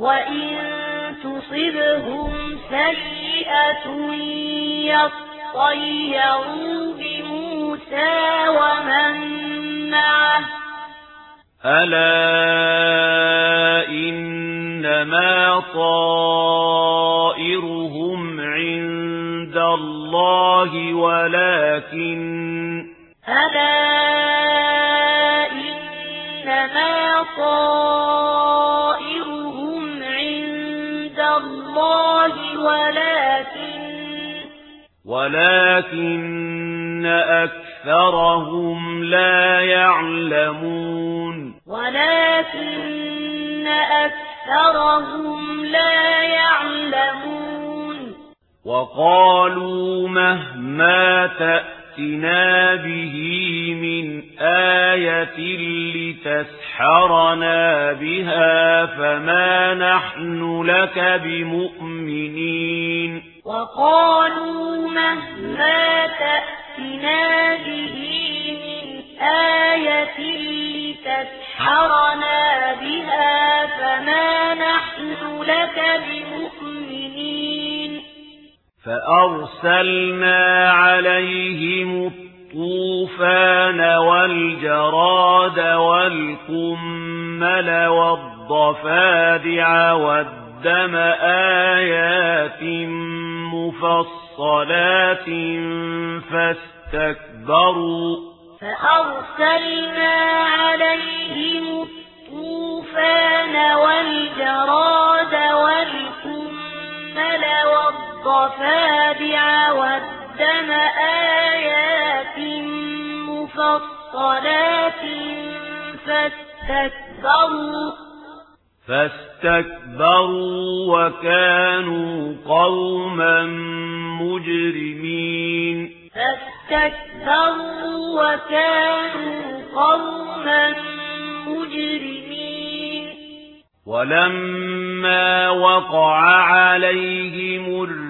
وَإِن تُصِبْهُمْ سَيِّئَةٌ يَطَّيَّرُوا بِمُوسَى وَمَن مَّعَهُ أَلَا إِنَّمَا طَائِرُهُمْ عِندَ اللَّهِ وَلَكِنَّ أَلَا إِنَّمَا طَائِرُهُمْ الله ولكن ولكن أكثرهم لا يعلمون ولكن أكثرهم لا يعلمون وقالوا مهما تأتي تَأْتِنَا بِهِ مِنْ آيَةٍ لِتَسْحَرَنَا بِهَا فَمَا نَحْنُ لَكَ بِمُؤْمِنِينَ وَقَالُوا مَهْمَا تَأْتِنَا بِهِ مِنْ آيَةٍ لِتَسْحَرَنَا بِهَا فَمَا نَحْنُ لَكَ بِمُؤْمِنِينَ فأرسلنا عليهم الطوفان والجراد والكمل والضفادع والدم آيات مفصلات فاستكبروا فأرسلنا عليهم الطوفان والجراد والكمل متصافادع والدم آيات مفصلات فاستكبروا فاستكبروا وكانوا قوما مجرمين. فاستكبروا وكانوا قوما مجرمين. ولما وقع عليهم الرجل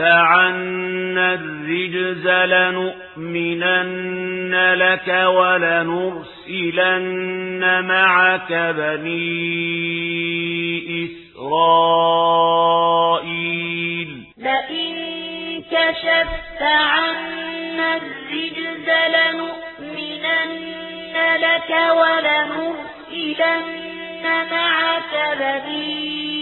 عنا الرجز لنؤمنن لك ولنرسلن معك بني إسرائيل لئن كشفت عنا الرجز لنؤمنن لك ولنرسلن معك بني إِسْرَائِيلَ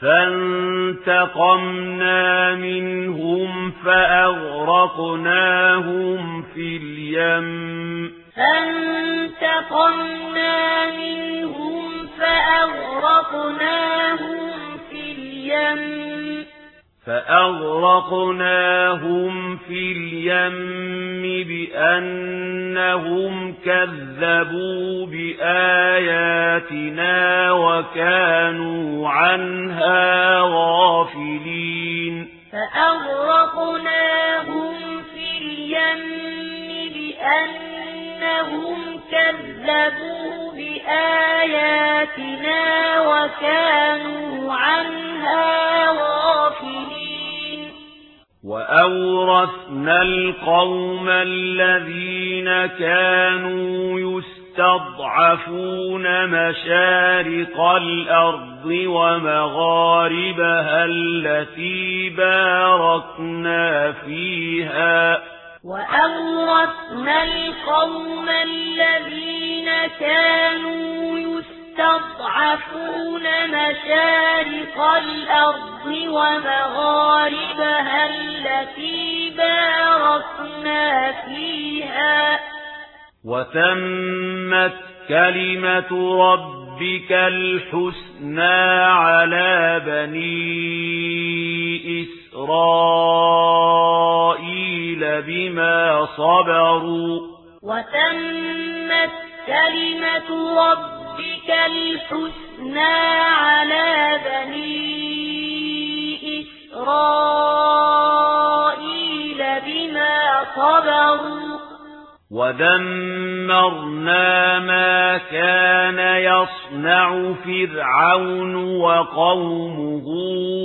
فانتقمنا منهم فأغرقناهم في اليم. فانتقمنا منهم فأغرقناهم في اليم. فأغرقناهم في اليم بأنهم كذبوا بآياتنا وكانوا عنها غافلين فأغرقناهم في اليم بأنهم كذبوا بآياتنا وكانوا عنها غافلين وأورثنا القوم الذين كانوا يستضعفون مشارق الأرض ومغاربها التي باركنا فيها وأورثنا القوم الذين كانوا يستضعفون مشارق الأرض ومغاربها التي باركنا فيها. وتمت كلمة ربك الحسنى على بني إسرائيل بما صبروا. وتمت كلمة ربك الحسنى على بني إسرائيل. صبروا. ودمرنا ما كان يصنع فرعون وقومه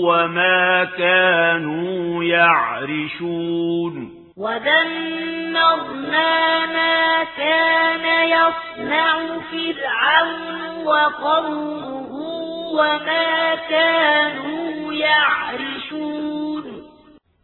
وما كانوا يعرشون. ودمرنا ما كان يصنع فرعون وقومه وما كانوا يعرشون.